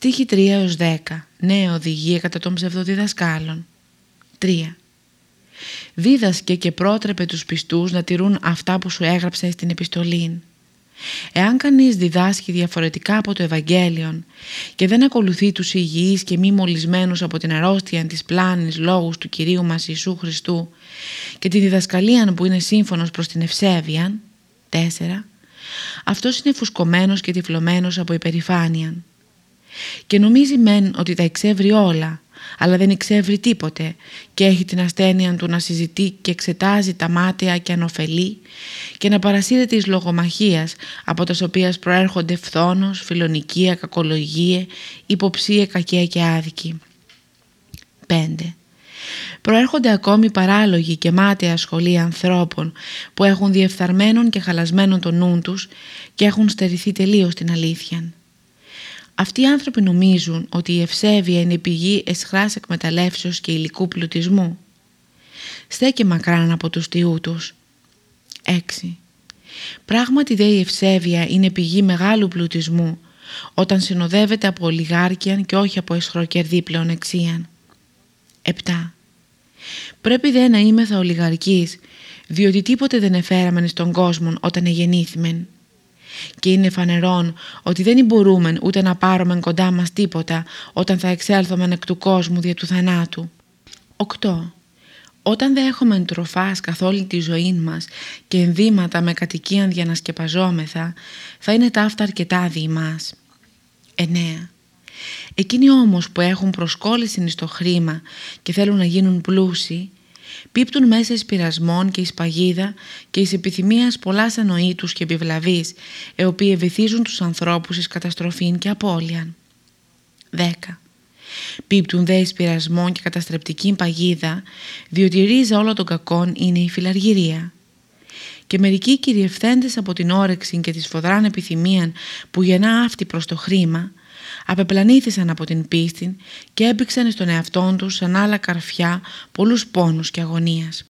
Στίχη 3 έως 10. Νέα οδηγία κατά των ψευδοδιδασκάλων. 3. Δίδασκε και πρότρεπε τους πιστούς να τηρούν αυτά που σου έγραψε στην επιστολή. Εάν κανείς διδάσκει διαφορετικά από το Ευαγγέλιο και δεν ακολουθεί τους υγιείς και μη μολυσμένους από την αρρώστια της πλάνης λόγους του Κυρίου μας Ιησού Χριστού και τη διδασκαλία που είναι σύμφωνος προς την ευσέβεια, 4. Αυτός είναι φουσκωμένος και τυφλωμένος από υπερηφάνεια και νομίζει μεν ότι τα εξεύρει όλα αλλά δεν εξεύρει τίποτε και έχει την ασθένεια του να συζητεί και εξετάζει τα μάτια και ανοφελεί και να παρασύρεται εις λογομαχίας από τα οποία προέρχονται φθόνος, φιλονικία, κακολογία, υποψία, κακία και άδικη. 5. Προέρχονται ακόμη παράλογοι και μάταια σχολεία ανθρώπων που έχουν διεφθαρμένον και χαλασμένον τον νου τους και έχουν στερηθεί τελείως την αλήθεια. Αυτοί οι άνθρωποι νομίζουν ότι η ευσέβεια είναι πηγή εσχράς εκμεταλλεύσεως και υλικού πλουτισμού. Στέκε μακράν από τους τιού τους. 6. Πράγματι δε η ευσέβεια είναι πηγή μεγάλου πλουτισμού όταν συνοδεύεται από ολιγάρκιαν και όχι από εσχροκερδή πλεονεξίαν. 7. Πρέπει δε να είμαι θα ολιγαρκής, διότι τίποτε δεν εφέραμεν στον κόσμο όταν εγεννήθημεν και είναι φανερόν ότι δεν μπορούμε ούτε να πάρουμε κοντά μας τίποτα όταν θα εξέλθουμε εκ του κόσμου δια του θανάτου. 8. Όταν δεν έχουμε τροφάς καθ' όλη τη ζωή μας και ενδύματα με κατοικίαν για να σκεπαζόμεθα, θα είναι τα αυτά αρκετά δι' μας. 9. Εκείνοι όμως που έχουν προσκόλληση στο χρήμα και θέλουν να γίνουν πλούσιοι, πίπτουν μέσα εις πειρασμών και εις παγίδα και εις επιθυμίας πολλάς ανοήτους και επιβλαβείς, οι οποίοι βυθίζουν τους ανθρώπους εις καταστροφήν και απώλειαν. 10. Πίπτουν δε εις πειρασμών και καταστρεπτική παγίδα, διότι η ρίζα όλων των κακών είναι η φιλαργυρία. Και μερικοί κυριευθέντες από την όρεξη και τη σφοδράν επιθυμία που γεννά αυτή προς το χρήμα, απεπλανήθησαν από την πίστη και έπηξαν στον εαυτόν τους σαν άλλα καρφιά πολλούς πόνους και αγωνίας.